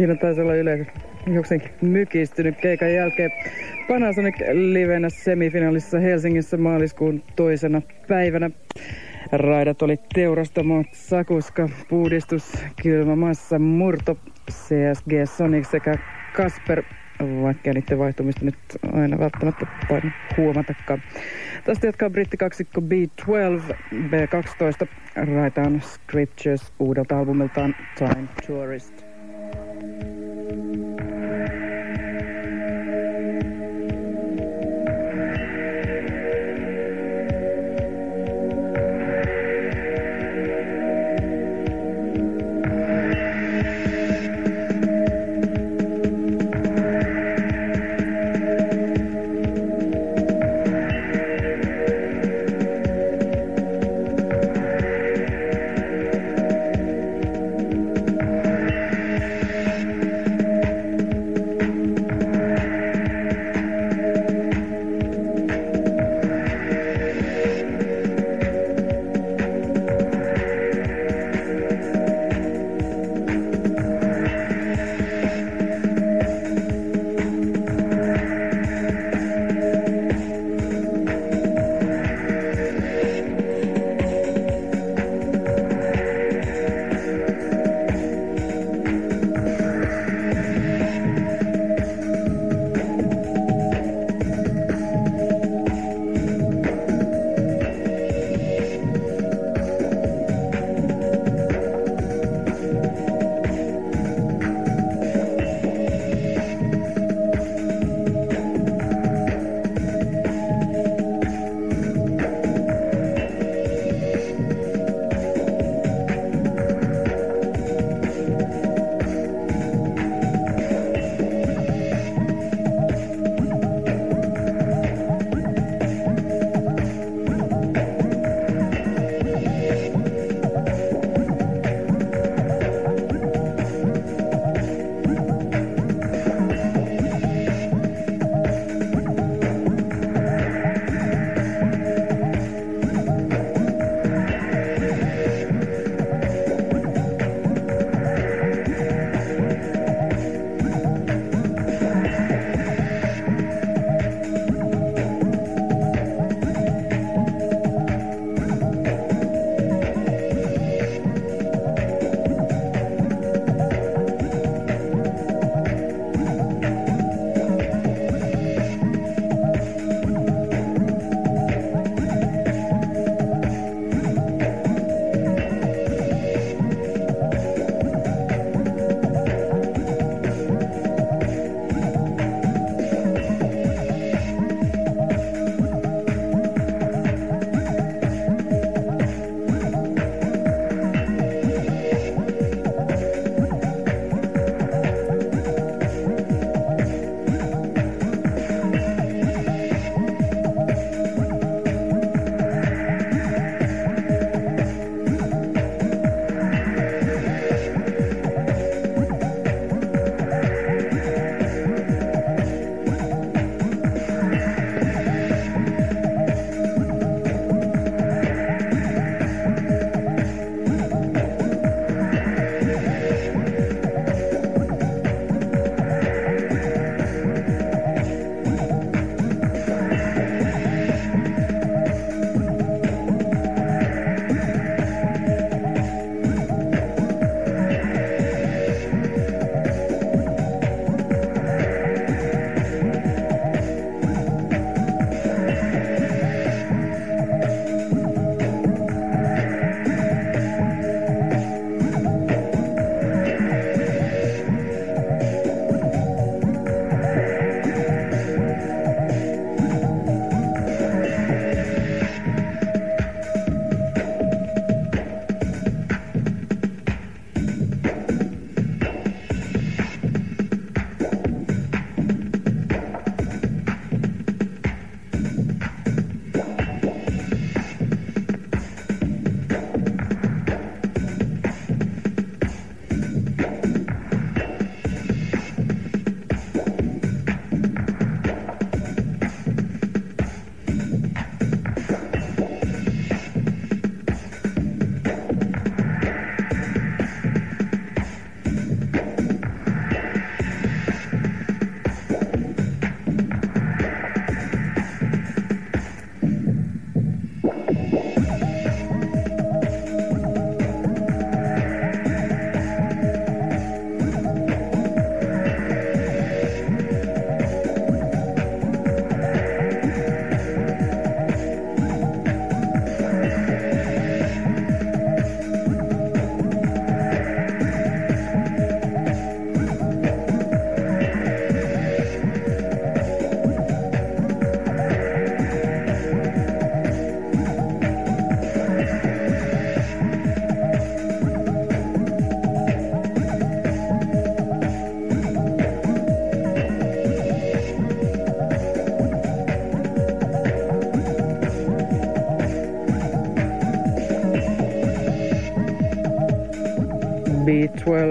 Siinä taisi olla yleensä jokseenkin mykistynyt keikan jälkeen. Panasonic livenä semifinaalissa Helsingissä maaliskuun toisena päivänä. Raidat oli teurastamo, sakuska, puudistus, kylmä massa, murto, CSG Sonic sekä Kasper vaikka niiden vaihtumista nyt aina välttämättä paina huomatakaan. Tästä jatkaa brittikaksikko B12, B12, raitaan Scriptures uudelta albumiltaan Time Tourist.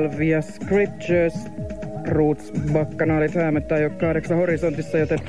12 ja Scriptures. Roots bakkanaalit häämättää jo kahdeksan horisontissa, joten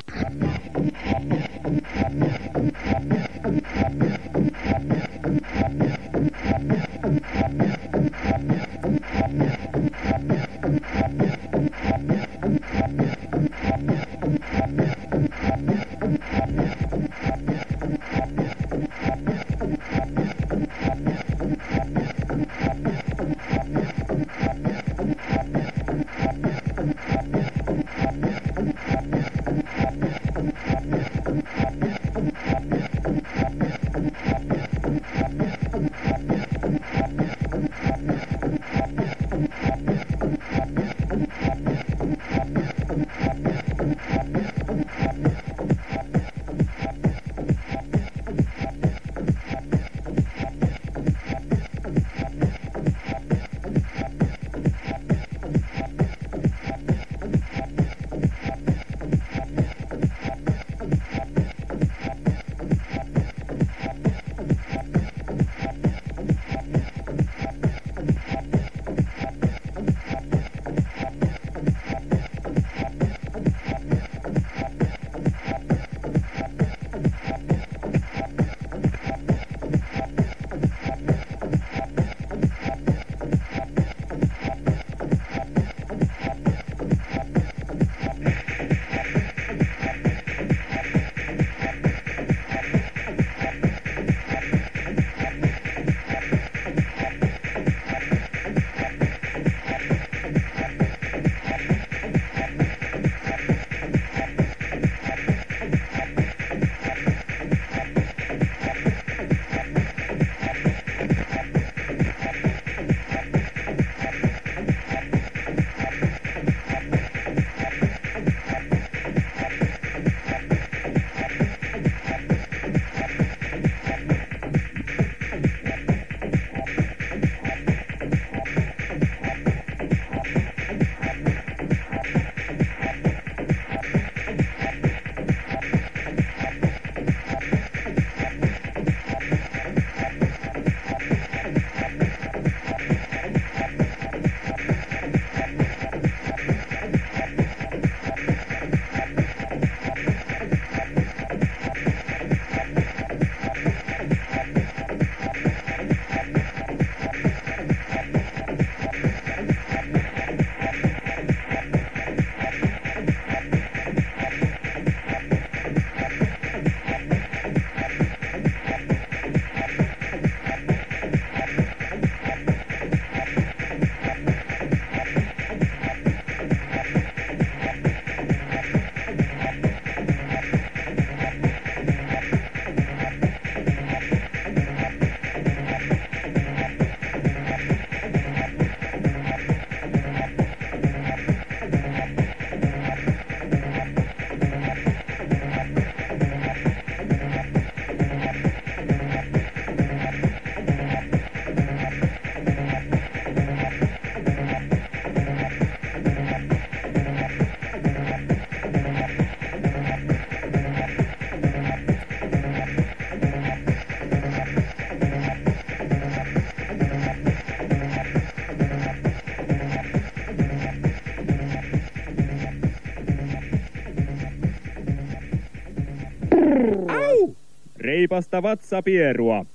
reipasta vatsapierua.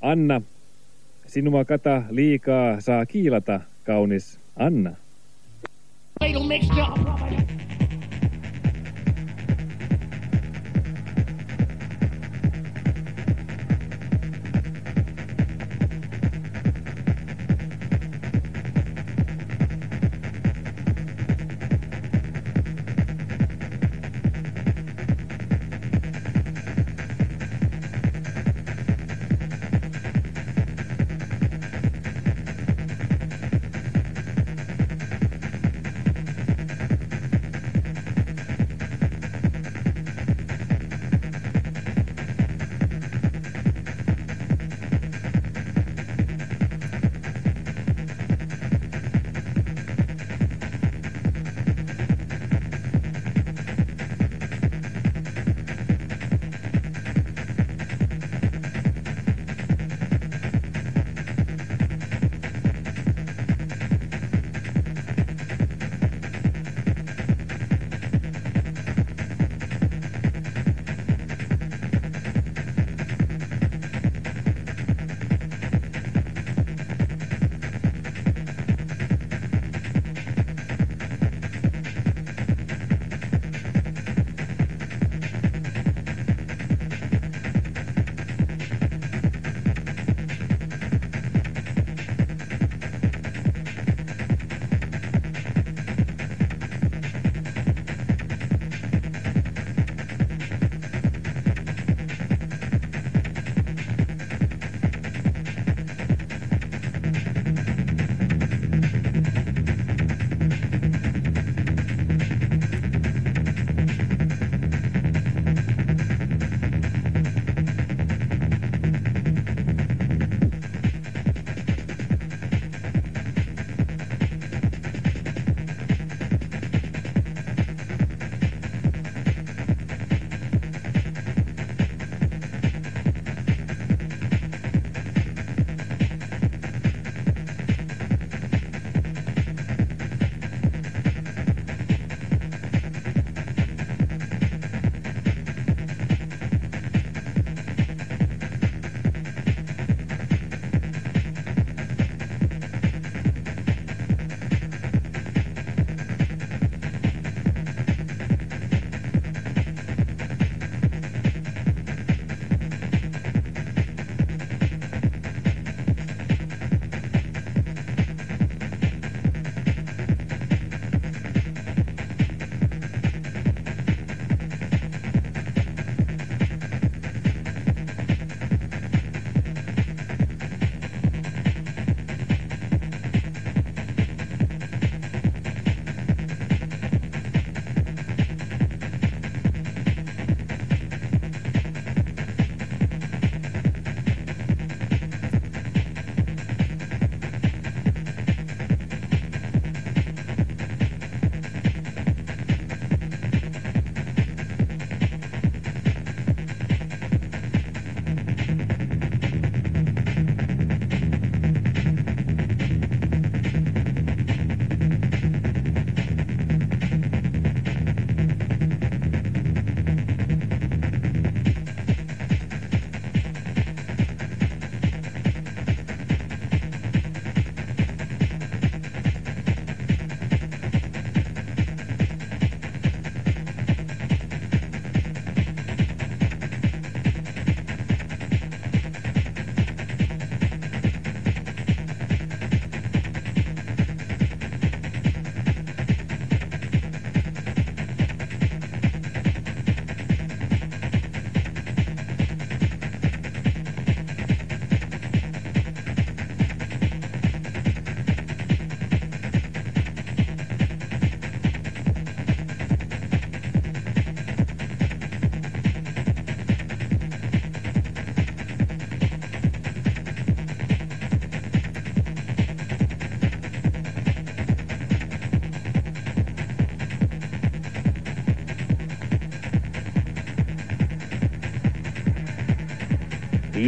Anna, sinua kata liikaa saa kiilata, kaunis Anna. Up.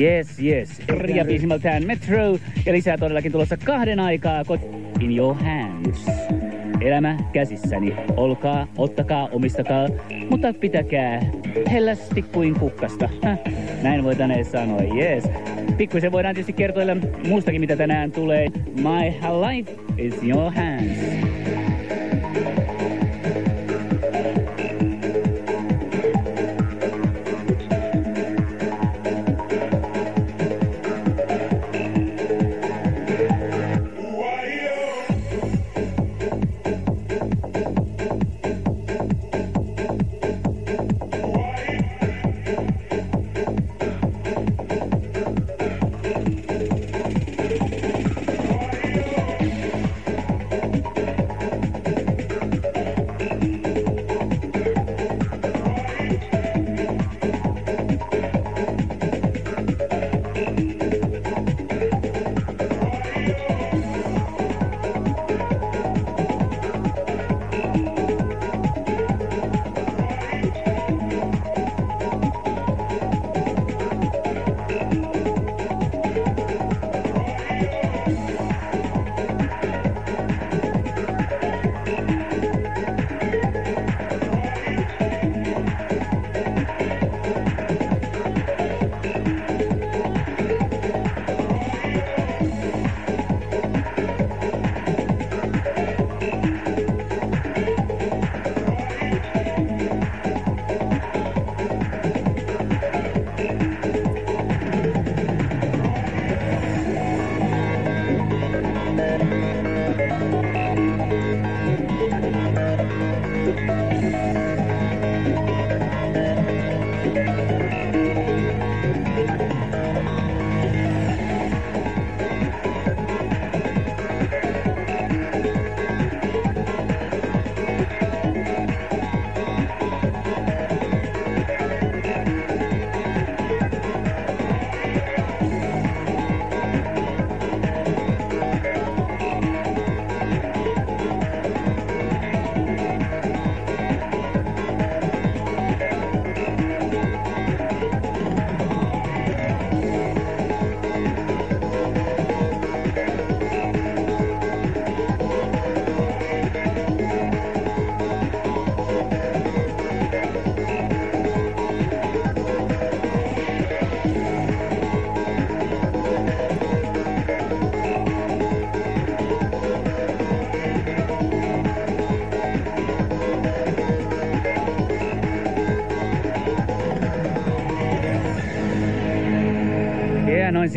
Yes, yes. Ja biisimältään Metro. Ja lisää todellakin tulossa kahden aikaa In your hands. Elämä käsissäni. Olkaa, ottakaa, omistakaa, mutta pitäkää hellästi kuin kukkasta. Häh, näin voitaneen sanoa, yes. Pikkuisen voidaan tietysti kertoilla muustakin, mitä tänään tulee. My life is your hands.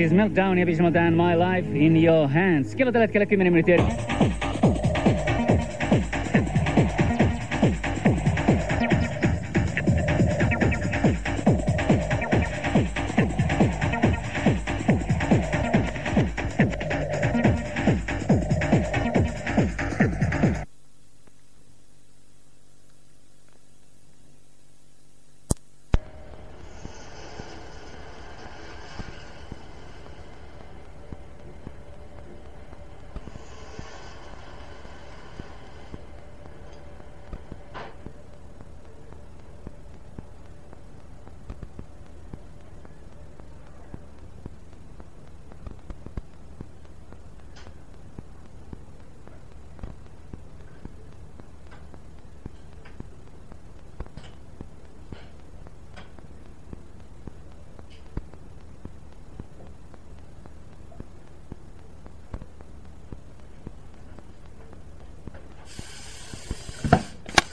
Siis Meltdown ja biisimältään My Life in Your Hands. Kello tällä hetkellä 10 minuuttia.